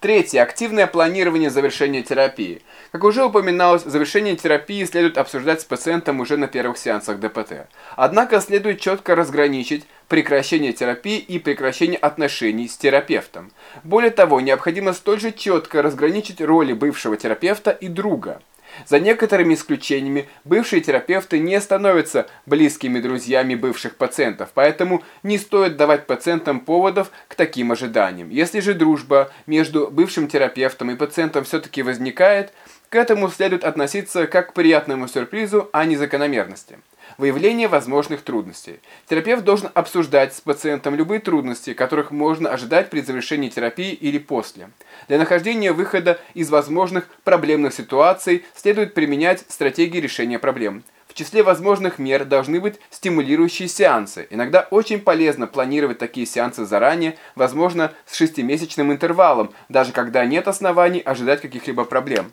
Третье. Активное планирование завершения терапии. Как уже упоминалось, завершение терапии следует обсуждать с пациентом уже на первых сеансах ДПТ. Однако следует четко разграничить прекращение терапии и прекращение отношений с терапевтом. Более того, необходимо столь же четко разграничить роли бывшего терапевта и друга. За некоторыми исключениями, бывшие терапевты не становятся близкими друзьями бывших пациентов, поэтому не стоит давать пациентам поводов к таким ожиданиям. Если же дружба между бывшим терапевтом и пациентом все-таки возникает, к этому следует относиться как к приятному сюрпризу, а не закономерности. Выявление возможных трудностей. Терапевт должен обсуждать с пациентом любые трудности, которых можно ожидать при завершении терапии или после. Для нахождения выхода из возможных проблемных ситуаций следует применять стратегии решения проблем. В числе возможных мер должны быть стимулирующие сеансы. Иногда очень полезно планировать такие сеансы заранее, возможно, с шестимесячным интервалом, даже когда нет оснований ожидать каких-либо проблем.